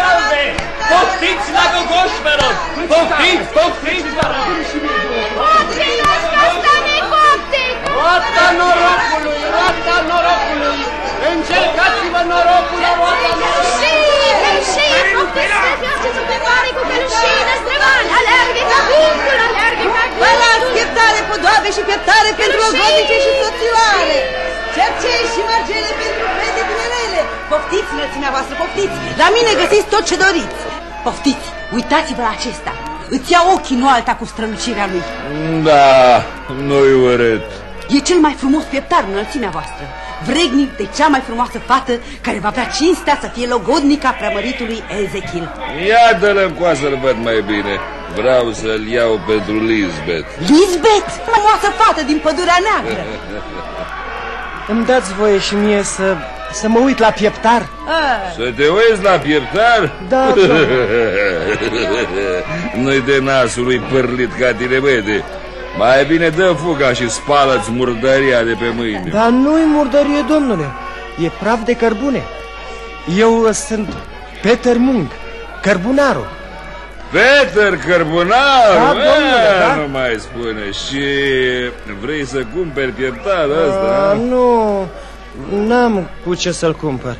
calde! Poftiți la gogoșmelor! Poftiți, poftiți, vă rog! Roata norocului, roata norocului! Încercați-vă norocul la roata norocului! Călășii, poftiți să faceți pe mare cu călășii năstrăvani! Alergă ca vântul, alergă ca Vă las pieptare podoabe și pieptare pentru ogodice și soțioare! Cercei și margele pentru fete tinerele! Poftiți, înălțimea voastră, poftiți! La mine găsiți tot ce doriți! Poftiți, uitați-vă la acesta! Îți ia ochii, nu alta cu strălucirea lui! Da, nu-i urât. E cel mai frumos pieptar în înălțimea voastră, vregnic de cea mai frumoasă fată care va avea cinstea să fie logodnica preamăritului Ezechil. Ia dă-l în să-l văd mai bine. Vreau să-l iau pentru Lisbeth. Lisbeth, frumoasă fată din pădurea neagră. Îmi dați voie și mie să, să mă uit la pieptar? Să te uiți la pieptar? Da, da. Nu-i de nasul lui părlit ca tine, băiete. Mai bine dă fuga și spală-ți murdăria de pe mâini. Dar nu-i murdărie, domnule. E praf de cărbune. Eu uh, sunt Peter Mung, cărbunarul. Peter Cărbunar! Da, domnule, da. Nu mai spune. Și vrei să cumperi pieptar ăsta? A, nu, n-am cu ce să-l cumpăr.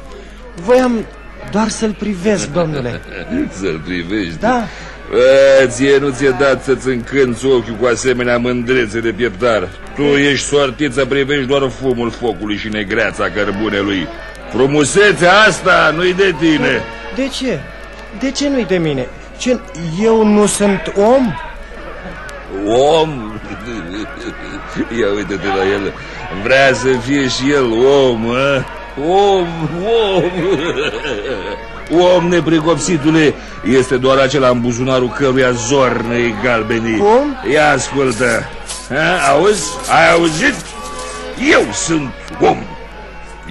Voiam doar să-l privesc, domnule. Să-l privești? Da. Bă, ție nu ți-e dat să-ți încânți ochiul cu asemenea mândrețe de pieptar. Tu ești sortit să privești doar fumul focului și negreața cărbunelui. Frumusețea asta nu-i de tine. De ce? De ce nu-i de mine? Ce, eu nu sunt om? Om? Ia uite-te la el. Vrea să fie și el om, a? Om, om. Om nepricopsitule este doar acela în buzunarul căruia zornei galbenii. Cum? Ia ascultă. A, auzi? Ai auzit? Eu sunt om.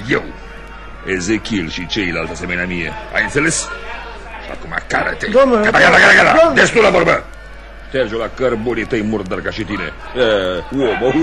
Eu. Ezechiel și ceilalți asemenea mie. Ai înțeles? Și acum cară-te. Domnule, Gata, gata, gata, gata. domnule. Destul la vorbă. Șterge la cărbunii tăi murdări ca și tine. E, om.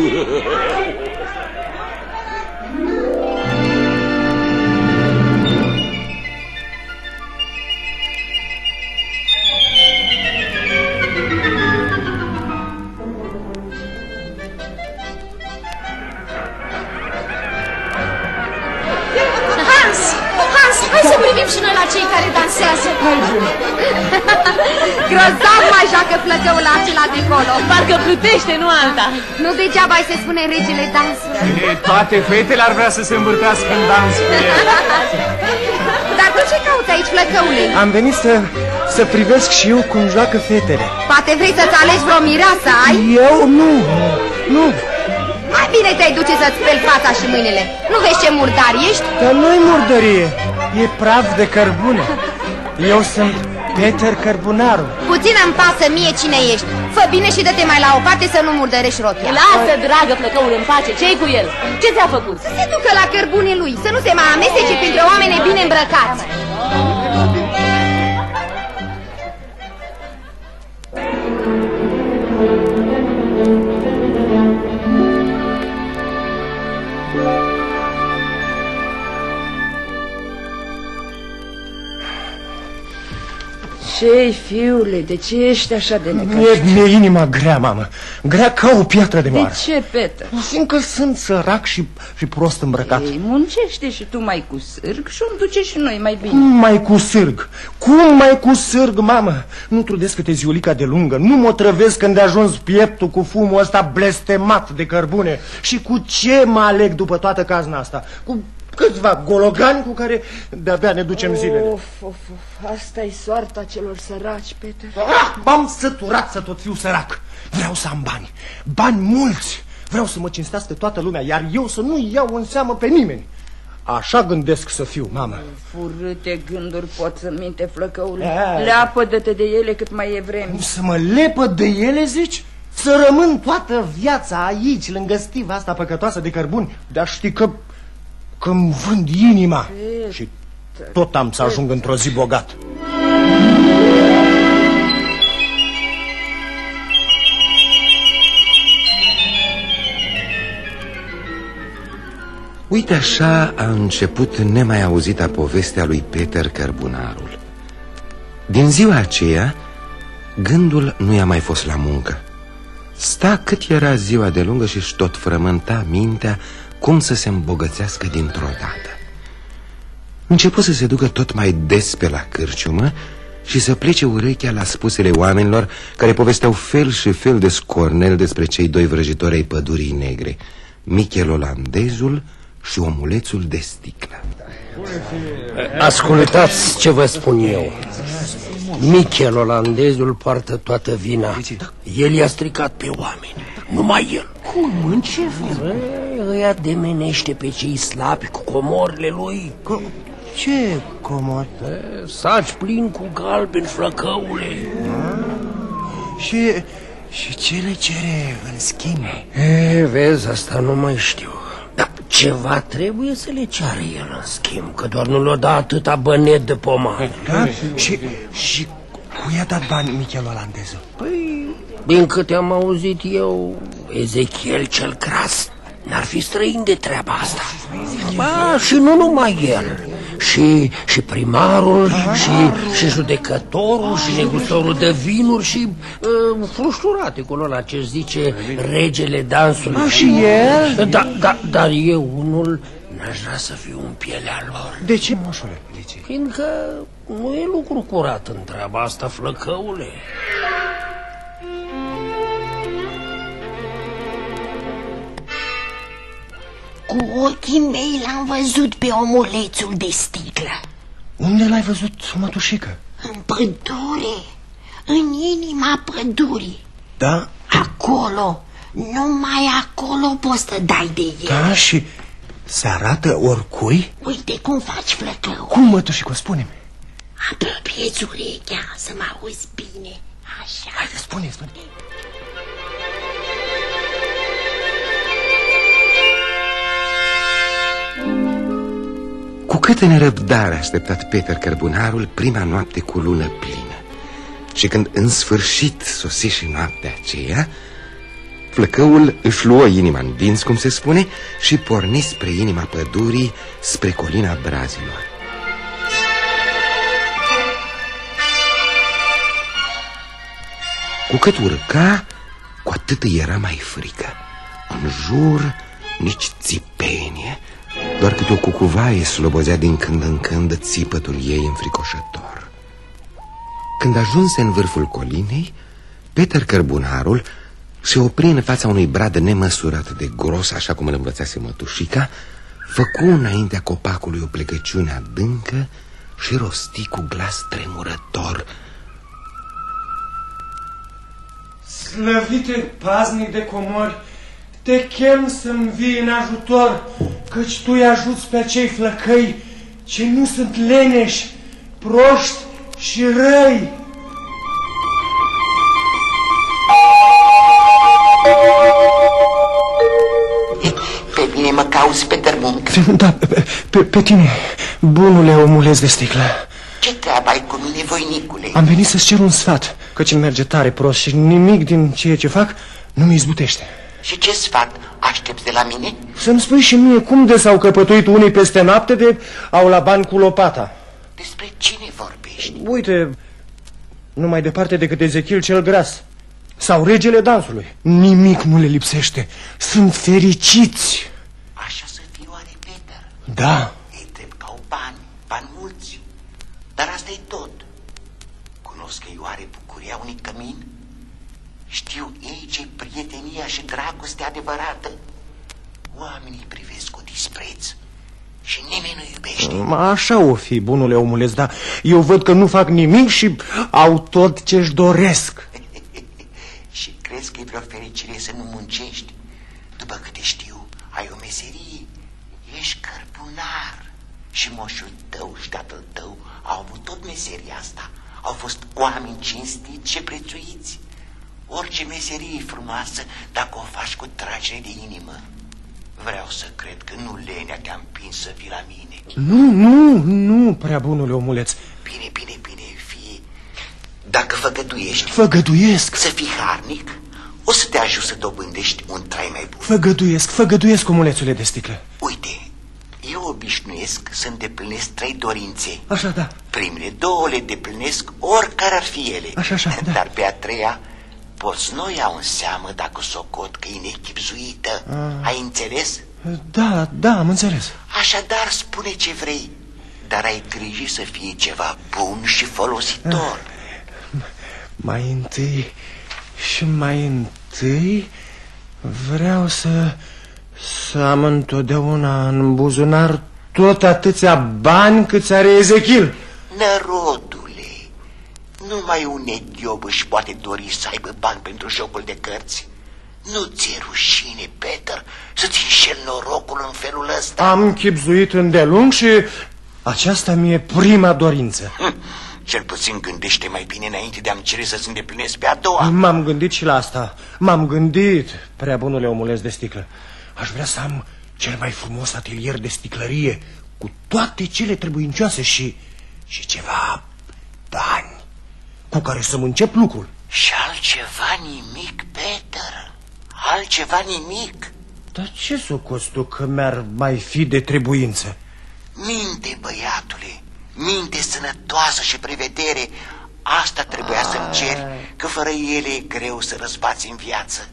Plutește, nu alta. Nu degeaba îi se spune regele dansului. E, toate fetele ar vrea să se învârtească în dans cu el. Dar tu ce cauți aici, flăcăule? Am venit să, să privesc și eu cum joacă fetele. Poate vrei să-ți alegi vreo mireasă, ai? Eu nu, nu. Mai bine te-ai duce să-ți speli fața și mâinile. Nu vezi ce murdar ești? Dar nu-i murdărie, e praf de cărbune. Eu sunt Peter Cărbunaru. Puțin îmi pasă mie cine ești. Fă bine și dă-te mai la o parte să nu murdărești rochia. Lasă, dragă plăcăul, în pace. Ce-i cu el? Ce ți-a făcut? Să se ducă la cărbunii lui, să nu se mai amestece printre oameni bine îmbrăcați. Ce fiule, de ce ești așa de necăști? Mi-e, mi-e inima grea, mamă. Grea ca o piatră de De moară. ce, Peter? Fiindcă sunt sărac și, și prost îmbrăcat. Ei, muncește și tu mai cu sârg și îmi duce și noi mai bine. Cum mai cu sârg? Cum mai cu sârg, mamă? Nu trudesc câte ziulica de lungă, nu mă trăvesc când de ajuns pieptul cu fumul ăsta blestemat de cărbune. Și cu ce mă aleg după toată cazna asta? Cu câțiva gologani cu care de-abia ne ducem zilele. Of, of, of, asta e soarta celor săraci, Peter. Ah, m-am săturat să tot fiu sărac. Vreau să am bani, bani mulți. Vreau să mă cinstească toată lumea, iar eu să nu iau în seamă pe nimeni. Așa gândesc să fiu, mamă. Furâte gânduri pot să minte, flăcăule. E. Leapădă-te de ele cât mai e vreme. Să mă lepă de ele, zici? Să rămân toată viața aici, lângă stiva asta păcătoasă de cărbuni, dar știi că că îmi vând inima și tot am să ajung într-o zi bogat. Uite așa a început nemai auzita povestea lui Peter Cărbunarul. Din ziua aceea, gândul nu i-a mai fost la muncă. Sta cât era ziua de lungă și-și tot frământa mintea cum să se îmbogățească dintr-o dată. Început să se ducă tot mai des pe la cârciumă și să plece urechea la spusele oamenilor care povesteau fel și fel de scornel despre cei doi vrăjitori ai pădurii negre, Michel Olandezul și omulețul de sticlă. Ascultați ce vă spun eu. Michel Olandezul poartă toată vina. El i-a stricat pe oameni. Numai el. Cum? În ce fel? Ăia demenește pe cei slabi cu comorile lui. Co ce comori? Saci plin cu galben flăcăule. Și, și ce le cere în schimb? E, vezi, asta nu mai știu. Dar ceva trebuie să le ceară el în schimb, că doar nu le-o da atâta bănet de pomană. Da? Și, și cu i-a dat bani Michel Olandezul? Păi, din câte am auzit eu, Ezechiel cel gras n-ar fi străin de treaba asta. Ba, și nu numai el, și, și primarul, și, și judecătorul, și negustorul de vinuri, și uh, frușturate cu ăla ce zice regele dansului. A, și el? Da, da, dar eu unul n-aș vrea să fiu în pielea lor. De ce, moșule? De ce? Fiindcă nu e lucru curat în treaba asta, flăcăule. Cu ochii mei l-am văzut pe omulețul de sticlă. Unde l-ai văzut, mătușică? În pădure, în inima pădurii. Da? Acolo, numai acolo poți să dai de el. Da, și se arată oricui? Uite cum faci flăcău. Cum, mătușică, spune-mi? Apropieți urechea să mă auzi bine. Așa. Haide, spune, spune. Cu câtă nerăbdare a așteptat Peter Cărbunarul prima noapte cu lună plină. Și când în sfârșit sosi și noaptea aceea, flăcăul își luă inima în dinți, cum se spune, și porni spre inima pădurii, spre colina brazilor. Cu cât urca, cu atât îi era mai frică. În jur, nici țipenie, doar câte o cucuvaie slobozea din când în când țipătul ei înfricoșător. Când ajunse în vârful colinei, Peter Cărbunarul se opri în fața unui brad nemăsurat de gros, așa cum îl învățase mătușica, făcu înaintea copacului o plecăciune adâncă și rosti cu glas tremurător. Slăvite paznic de comori, te chem să-mi vii în ajutor, căci tu îi ajuți pe acei flăcăi ce nu sunt leneși, proști și răi. Pe mine mă cauți pe tărmânc. Da, pe, pe, pe tine, bunule omuleț de sticlă. Ce treabă ai cu mine, voinicule? Am venit să-ți cer un sfat, căci îmi merge tare prost și nimic din ceea ce fac nu mi izbutește. Și ce sfat aștepți de la mine? Să-mi spui și mie cum de s-au căpătuit unii peste noapte de au la bani cu lopata. Despre cine vorbești? Uite, nu mai departe decât Ezechiel cel gras. Sau regele dansului. Nimic nu le lipsește. Sunt fericiți. Așa să fie oare, Peter? Da. Ei drept că au bani, bani mulți. Dar asta e tot. Cunosc ei oare bucuria unui cămin? Știu ei ce prietenia și dragoste adevărată. Oamenii privesc cu dispreț și nimeni nu iubește. Așa o fi, bunule omuleț, dar eu văd că nu fac nimic și au tot ce-și doresc. și crezi că e vreo fericire să nu muncești? După câte știu, ai o meserie. Ești cărbunar. Și moșul tău și tatăl tău au avut tot meseria asta. Au fost oameni cinstiți și prețuiți. Orice meserie e frumoasă dacă o faci cu tragere de inimă. Vreau să cred că nu lenea te-a împins să vii la mine. Nu, nu, nu, prea bunule omuleț. Bine, bine, bine, fie. Dacă făgăduiești Făgăduiesc, să fii harnic, o să te ajut să dobândești un trai mai bun. făgăduiesc, făgăduiesc, omulețule de sticlă. Uite, e o obișnuiesc să îndeplinesc trei dorințe. Așa, da. Primele două le deplinesc oricare ar fi ele. Așa, așa, da. Dar pe a treia poți nu iau în seamă dacă socot că e nechipzuită. Ah. Ai înțeles? Da, da, am înțeles. Așadar, spune ce vrei, dar ai grijă să fie ceva bun și folositor. Mai întâi și mai întâi vreau să, să am întotdeauna în buzunar tot atâția bani câți are Ezechiel. Nărodule, numai un ediob își poate dori să aibă bani pentru jocul de cărți. Nu ți-e rușine, Peter, să-ți înșel norocul în felul ăsta? Am chipzuit îndelung și aceasta mi-e prima dorință. Hm, cel puțin gândește mai bine înainte de a-mi cere să-ți îndeplinesc pe a doua. M-am gândit și la asta. M-am gândit, prea bunule omuleț de sticlă. Aș vrea să am cel mai frumos atelier de sticlărie cu toate cele trebuincioase și, și ceva bani cu care să-mi încep lucrul. Și altceva nimic, Peter. Altceva nimic. Dar ce socoți tu că mi-ar mai fi de trebuință? Minte, băiatule, minte sănătoasă și prevedere. Asta trebuia să-mi ceri, că fără ele e greu să răzbați în viață.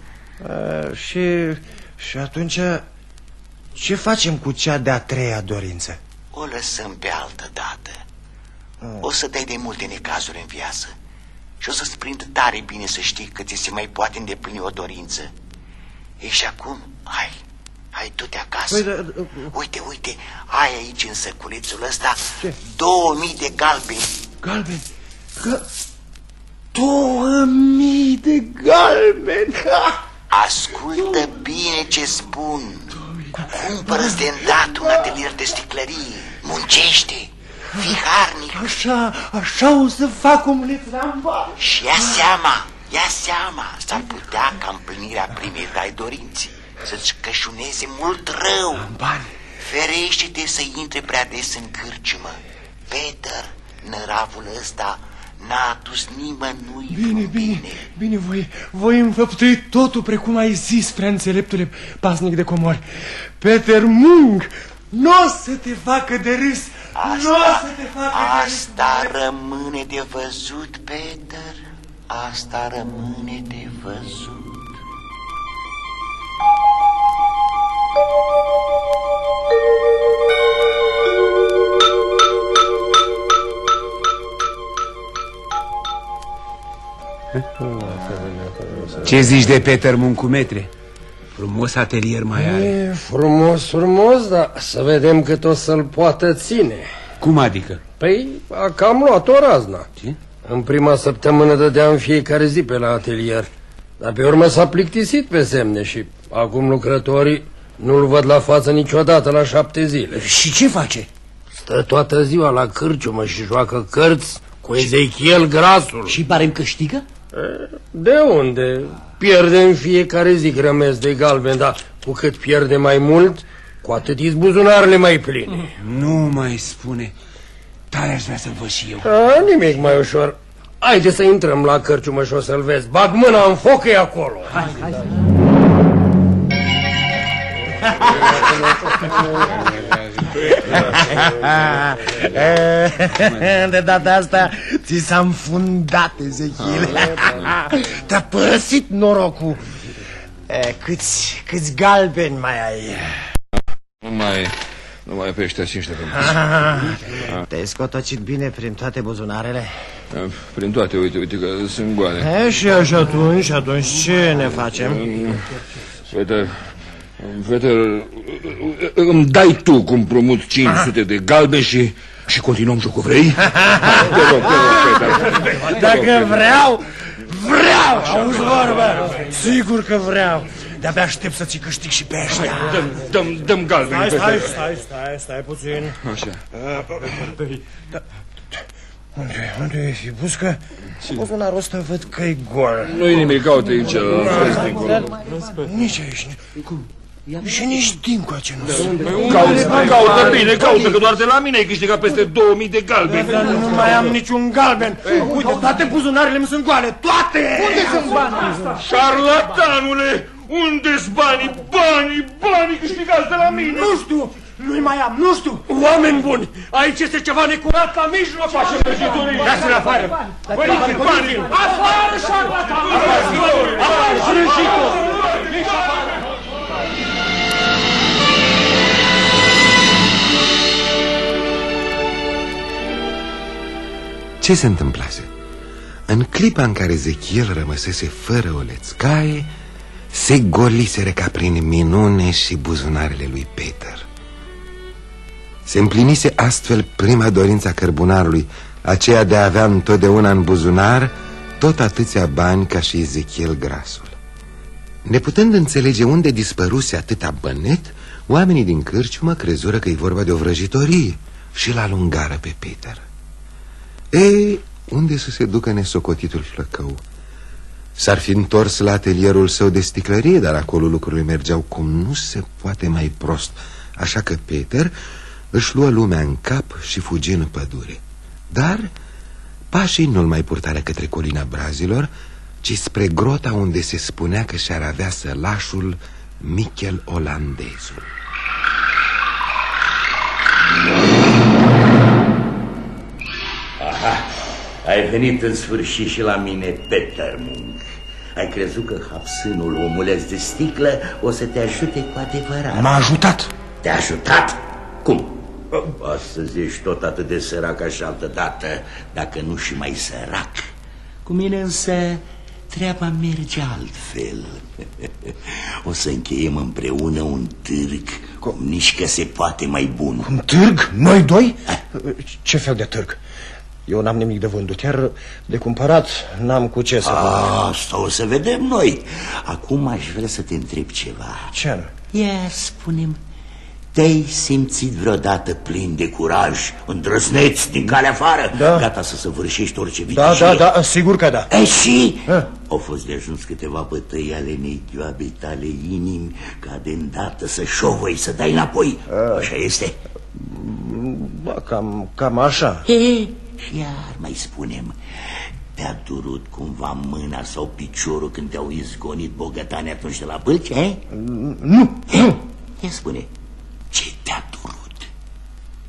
A, și, și atunci ce facem cu cea de-a treia dorință? O lăsăm pe altă dată. O să dai de multe necazuri în viață și o să-ți prind tare bine să știi că ți se mai poate îndeplini o dorință. E și acum, hai, hai du-te acasă. Păi, da, da, Uite, uite, ai aici în săculețul ăsta două mii de galbeni. Galbeni? Că... Două mii de galbeni! Ha! Ascultă bine ce spun. Cumpără-ți de îndată un atelier de sticlărie. Muncește. Fii harnic. Așa, așa o să fac omuleț Ramba. Și ia seama, ia seama. S-ar putea ca împlinirea primei tale dorințe să-ți cășuneze mult rău. Bani. Ferește-te să intre prea des în cârciumă. Peter, năravul ăsta n-a adus nimănui Bine, bine, bine, voi, voi înfăptui totul precum ai zis, prea înțeleptule pasnic de comori. Peter Mung, nu o să te facă de râs, nu o să te facă de râs. Asta rămâne de văzut, Peter. Asta rămâne de văzut. Ce zici de Peter Muncumetre? Frumos atelier mai are. E frumos, frumos, dar să vedem cât o să-l poată ține. Cum adică? Păi, a cam luat o razna. Ce? În prima săptămână dădea în fiecare zi pe la atelier. Dar pe urmă s-a plictisit pe semne și acum lucrătorii nu-l văd la față niciodată la șapte zile. Și ce face? Stă toată ziua la cârciumă și joacă cărți cu Ezechiel Grasul. Și pare câștigă? De unde? Pierde în fiecare zi grămezi de galben, dar cu cât pierde mai mult, cu atât îți buzunarele mai pline. Nu mai spune. Tare aș vrea să-l văd și eu. A, nimic mai ușor. Haide să intrăm la cărciumă și o să-l vezi. Bag mâna în foc, e acolo. Hai, hai. De data asta ți s-a înfundat, Ezechiel. Te-a părăsit norocul. E, câți, câți galbeni mai ai? Nu mai, nu mai pe ăștia cinci de Ah, Te-ai scotocit bine prin toate buzunarele? Prin toate, uite, uite că sunt goale. E, și așa atunci, atunci ce ne facem? Peter, Peter, îmi dai tu cu împrumut 500 de galbe și, și continuăm jocul, vrei? te rog, te rog, Peter. Dacă vreau, vreau, auzi vorba? Sigur că vreau. De-abia aștept să-ți câștig și pe ăștia. Dăm, dăm, dăm galben, Stai, stai, Peter. stai, stai, stai puțin. Așa. Da. Unde, unde e fibuscă? Buzunarul ăsta văd că e gol. Nu-i nimic, caută aici, vezi dincolo. Nici aici. Cum? Și nici dincoace nu sunt. Caută, caută bine, caută, că doar de la mine ai câștigat peste 2000 de galbeni. Dar nu mai am niciun galben. Uite, toate buzunarele mi sunt goale, toate! Unde sunt banii? Șarlatanule! Unde-s banii? Banii, banii câștigați de la mine! Nu știu, Nu-i mai am, nu știu. Oameni buni, aici este ceva necurat la mijloc. Face vrăjitorii. Dați-l afară. Părinții banii. Afară, șarlatan. Afară, vrăjitor. Ce se întâmplase? În clipa în care Zechiel rămăsese fără o lețcaie, se goliseră ca prin minune și buzunarele lui Peter. Se împlinise astfel prima dorință a cărbunarului, aceea de a avea întotdeauna în buzunar tot atâția bani ca și Ezechiel grasul. Neputând înțelege unde dispăruse atâta bănet, oamenii din cârciumă crezură că e vorba de o vrăjitorie și l-alungară pe Peter. Ei, unde să se ducă nesocotitul flăcău? S-ar fi întors la atelierul său de sticlărie, dar acolo lucrurile mergeau cum nu se poate mai prost. Așa că Peter își luă lumea în cap și fugi în pădure. Dar pașii nu-l mai purtară către colina brazilor, ci spre grota unde se spunea că și-ar avea sălașul Michel Olandezul. Aha, ai venit în sfârșit și la mine, Peter Munk. Ai crezut că hapsânul omuleț de sticlă o să te ajute cu adevărat. M-a ajutat. Te-a ajutat? Cum? Astăzi ești tot atât de sărac ca și altă dată, dacă nu și mai sărac. Cu mine însă treaba merge altfel. O să încheiem împreună un târg, cum nici că se poate mai bun. Un târg? Noi doi? Ce fel de târg? Eu n-am nimic de vândut, iar de cumpărat n-am cu ce să A, Asta o să vedem noi. Acum aș vrea să te întreb ceva. Ce anume? Ia, spunem, te-ai simțit vreodată plin de curaj, îndrăzneț din calea afară, Da. gata să săvârșești orice Da, victorie? da, da, sigur că da. E și? A. Au fost de ajuns câteva bătăi ale neghioabei tale inimi ca de îndată să șovăi, să dai înapoi. Așa este? Ba, cam, cam așa. E, și iar mai spunem, te-a durut cumva mâna sau piciorul când te-au izgonit bogătanii atunci de la bălci, eh? Nu, nu. Ia spune, ce te-a durut?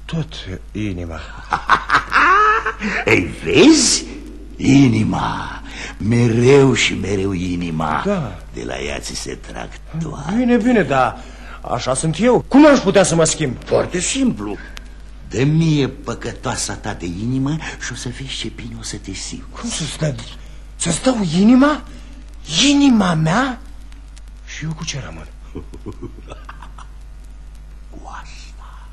Tot inima. Ei, vezi? Inima. Mereu și mereu inima. Da. De la ea ți se trag toate. Bine, bine, dar așa sunt eu. Cum aș putea să mă schimb? Foarte simplu. Dă mie păcătoasa ta de inimă și o să vezi ce bine o să te simți. Cum să-ți dă... Să-ți dau inima? Inima mea? Și eu cu ce rămân? Cu asta.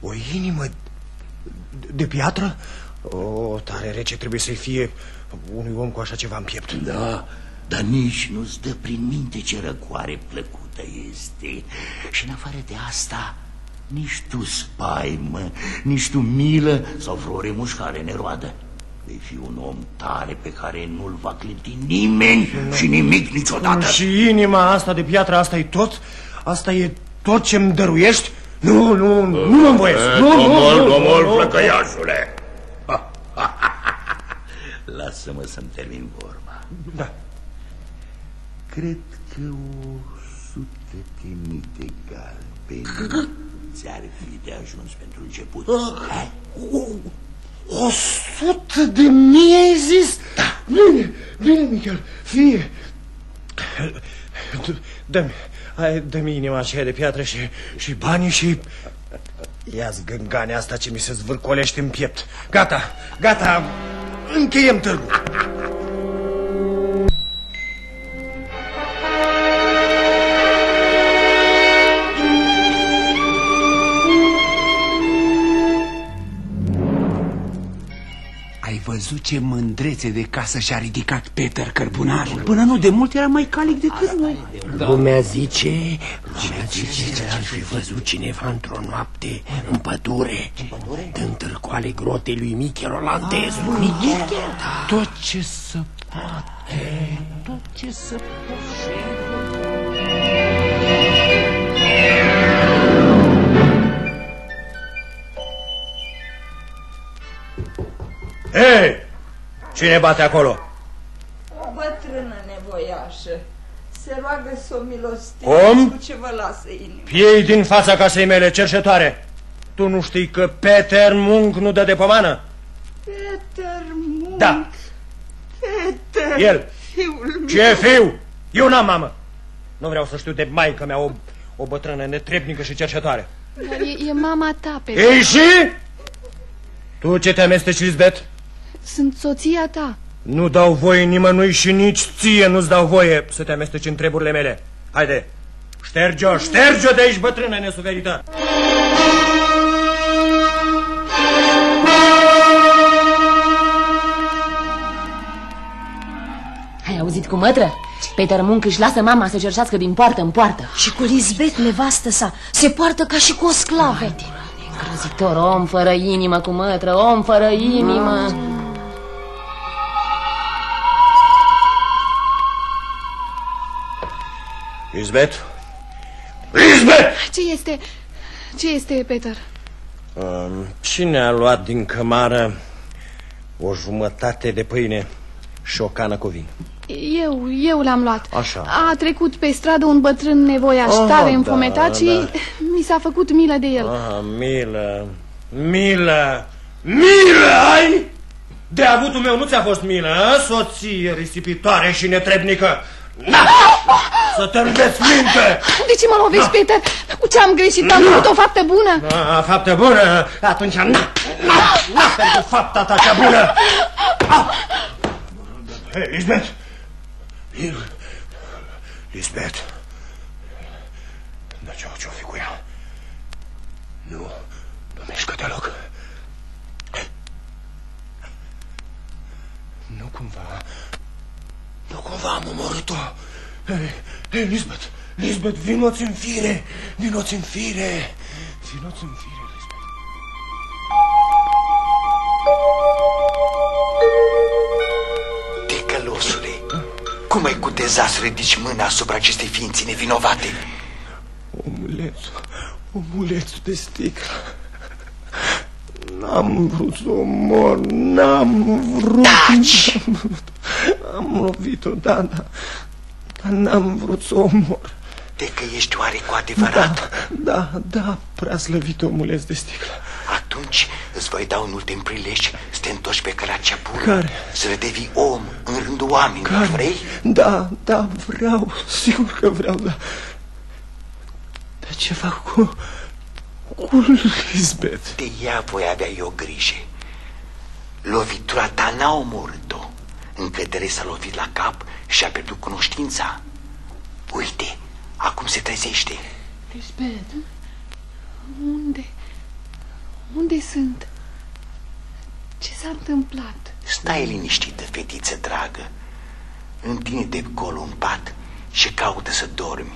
O inimă de, de piatră? O, tare rece trebuie să-i fie unui om cu așa ceva în piept. Da, dar nici nu-ți dă prin minte ce răcoare plăcută este. Și în afară de asta, nici tu spaimă, nici tu milă sau vreo remușcare neroadă. Vei fi un om tare pe care nu-l va clinti nimeni și nimic niciodată. Și inima asta de piatră, asta e tot? Asta e tot ce-mi dăruiești? Nu, nu, nu mă învoiesc. Nu, nu, Domol, nu, domol, nu, nu. flăcăiașule. Lasă-mă să-mi termin vorba. Da. Cred că o sută de mii de galbeni ți-ar fi de ajuns pentru început. Hai. O sută de mii ai zis? Da. Bine, bine, Michel, fie. Dă-mi, hai, dă-mi inima aceea de piatră și, și banii și... Ia-ți gângania asta ce mi se zvârcolește în piept. Gata, gata, încheiem târgul. Văzut ce mândrețe de casă și-a ridicat Peter Cărbunarul? Până nu de mult era mai calic decât noi. Lumea zice, lumea zice că ar fi văzut cineva într-o noapte în pădure, dând târcoale grotei lui Michel Olandezul. Michel, da. Tot ce să poate, tot ce să poate. Hei, cine bate acolo? O bătrână nevoiașă. Se roagă să o milostiți Cum? cu ce vă lasă inima. Piei din fața casei mele, cerșetoare! Tu nu știi că Peter Munk nu dă de pomană? Peter Munk. Da. Peter. El. Fiul meu. Ce fiu? Eu n-am mamă. Nu vreau să știu de maică mea o, o bătrână netrebnică și cercetoare. Dar e, e mama ta, Peter. Ei și? Tu ce te amesteci, Lisbeth? Sunt soția ta. Nu dau voie nimănui și nici ție nu-ți dau voie să te amesteci în treburile mele. Haide, șterge-o, șterge-o de aici, bătrână nesuferită! Ai auzit cu mătră? Peter Munk își lasă mama să cerșească din poartă în poartă. Și cu Lisbeth, nevastă sa, se poartă ca și cu o sclavă. Îngrozitor om fără inimă cu mătră, om fără inimă. Lisbeth? Lisbeth! Ce este... Ce este, Peter? Um, cine a luat din cămară o jumătate de pâine și o cană cu vin? Eu, eu l-am luat. Așa. A trecut pe stradă un bătrân nevoiaș Ah, tare da, înfometat și da. mi s-a făcut milă de el. Ah, milă, milă, milă ai? De avutul meu nu ți-a fost milă, a? soție risipitoare și netrebnică. Na! Să te înveți minte! De ce mă lovești, Peter? Cu ce am greșit? Am făcut o faptă bună? A, faptă bună, atunci na, na, na pentru fapta ta cea bună! Ah! Hei, Lisbeth! Lis- Lisbeth! Dar ce, ce-o fi cu ea? Nu, nu mișcă deloc. Nu cumva, nu cumva am omorât-o. Hei, hei, Lisbeth, Lisbeth, vinoți în fire, vinoți în fire, vinoți în fire. Ticălosule, cum ai cuteza să ridici mâna asupra acestei ființe nevinovate? Omulețul, omulețul de sticlă. N-am vrut să o mor, n-am vrut, Taci! n-am vrut. Am lovit-o, da, da, dar n-am vrut să o mor. De că ești oare cu adevărat? Da, da, prea slăvit omuleț de sticlă. Atunci îți voi da un ultim prilej să te întorci pe calea cea bună. Care? Să le devii om în rândul oamenilor, Care? vrei? Da, da, vreau, sigur că vreau, da. Dar ce fac cu... cu Lisbeth? De ea voi avea eu grijă. Lovitura ta n-a omorât-o. Încădere s-a lovit la cap și a pierdut cunoștința. Uite, acum se trezește. Lisbeth, unde? Unde sunt? Ce s-a întâmplat? Stai liniștită, fetiță dragă. Întine-te colo în pat și caută să dormi.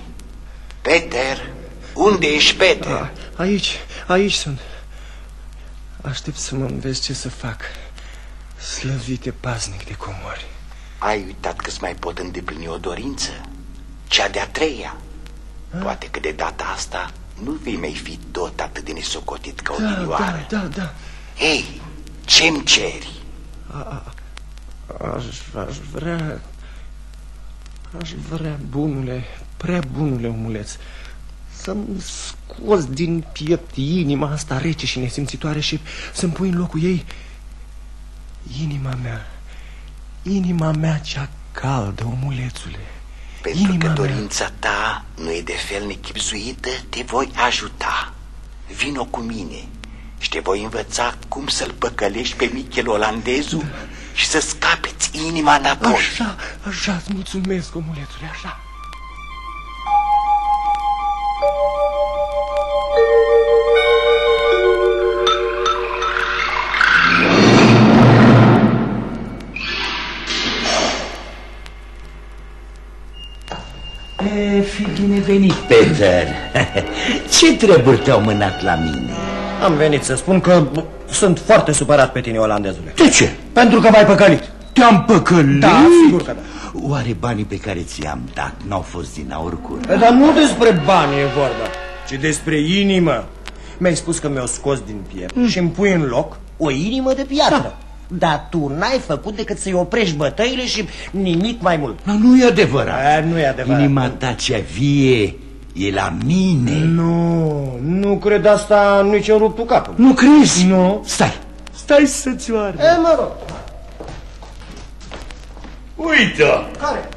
Peter, unde ești, Peter? A, aici, aici sunt. Aștept să mă înveți ce să fac. Slăvite paznic de comori. Ai uitat că-ți mai pot îndeplini o dorință? Cea de-a treia. Poate că de data asta nu vei mai fi tot atât de nesocotit ca Da, odinioară. da, da, da. Ei, ce-mi ceri? A, a, aș, aș vrea... Aș vrea, bunule, prea bunule omuleț, să-mi scos din piept inima asta rece și nesimțitoare și să-mi pui în locul ei inima mea, inima mea cea caldă, omulețule. Pentru Inima că mea. dorința ta nu e de fel nechipzuită, te voi ajuta. Vino cu mine și te voi învăța cum să-l păcălești pe Michel olandezul și să scapeți inima înapoi. Așa, așa, îți mulțumesc, omulețule, așa. Fi binevenit, Peter. Ce treburi te-au mânat la mine? Am venit să spun că b, sunt foarte supărat pe tine, olandezule. De ce? Pentru că m-ai păcălit. Te-am păcălit? Da, sigur că da. Oare banii pe care ți-am dat n-au fost din aur curat? Dar nu despre bani e vorba, ci despre inimă. Mi-ai spus că mi-o scos din piept și îmi pui în loc o inimă de piatră. Dar tu n-ai făcut decât să-i oprești bătăile și nimic mai mult. Dar nu e adevărat. A, Nu e adevărat. Inima ta cea vie e la mine. Nu, nu cred asta nici în ruptul capul Nu crezi? Nu. Stai, stai să-ți oară E, mă rog. Uite Care?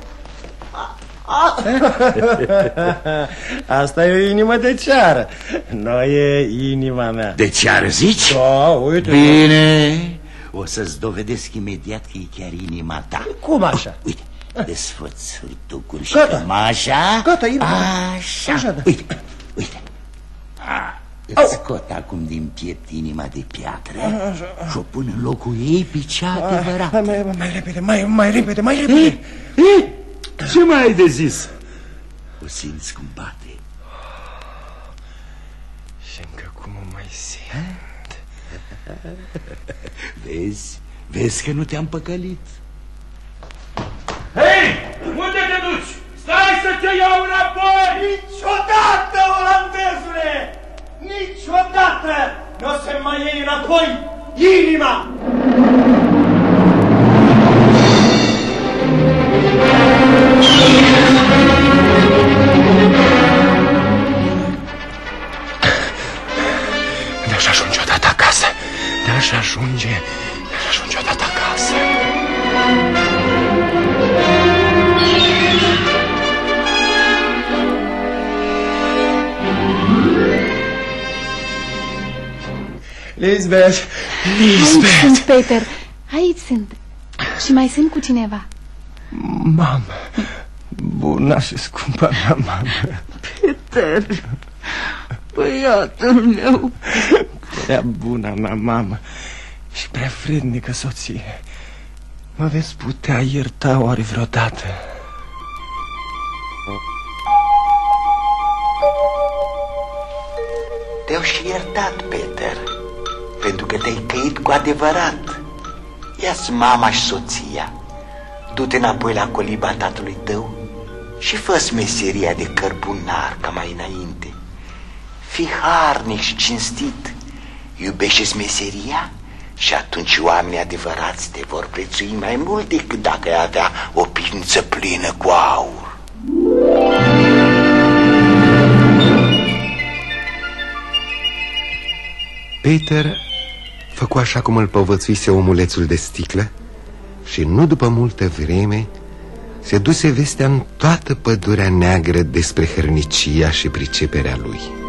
Asta e o inimă de ceară. Nu e inima mea. De ce ar zici? Da, uite Bine O să-ți dovedesc imediat că e chiar inima ta. Cum așa? Uite, desfăț hârtucul și Gata. cămașa Gata, inima. Așa, Așa, da. Uite, uite. A, Îți scot acum din piept inima de piatră Și o pun în locul ei pe cea adevărată Hai, mai, mai repede, mai, mai repede, mai repede. Ce mai ai de zis? O simți cum bate. Și încă cum o mai simt Vezi? Vezi că nu te-am păcălit Hei, unde te duci? Stai să te iau înapoi! Niciodată, olandezule! Niciodată nu o să mai iei înapoi inima! De-aș de-aș ajunge, de-aș ajunge odată acasă. Lisbeth, Aici sunt, Lisbeth! Peter. Aici sunt. Și mai sunt cu cineva. Mamă, bună și scumpă mea mamă. Peter, băiatul meu Prea bună mea mamă și prea vrednică soție. Mă veți putea ierta oare vreodată? Te-au și iertat, Peter, pentru că te-ai căit cu adevărat. Ia-ți mama și soția, du-te înapoi la coliba tatălui tău și fă meseria de cărbunar ca mai înainte. Fii harnic și cinstit, iubește meseria și atunci oamenii adevărați te vor prețui mai mult decât dacă ai avea o pință plină cu aur. Peter făcu așa cum îl povățuise omulețul de sticlă și nu după multă vreme se duse vestea în toată pădurea neagră despre hărnicia și priceperea lui.